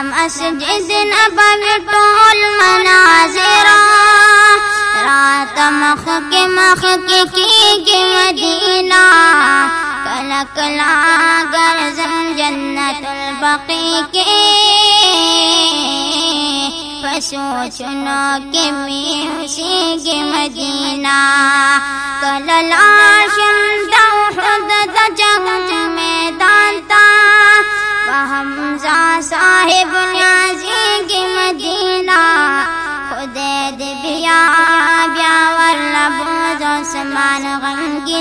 مدینہ دم اسجد نبوی مناظرہ رات مخ کے مخ کے کی گی مدینہ کلا کلا گرزم جنت البقی کے سوچنا کے میوسی کے مدینہ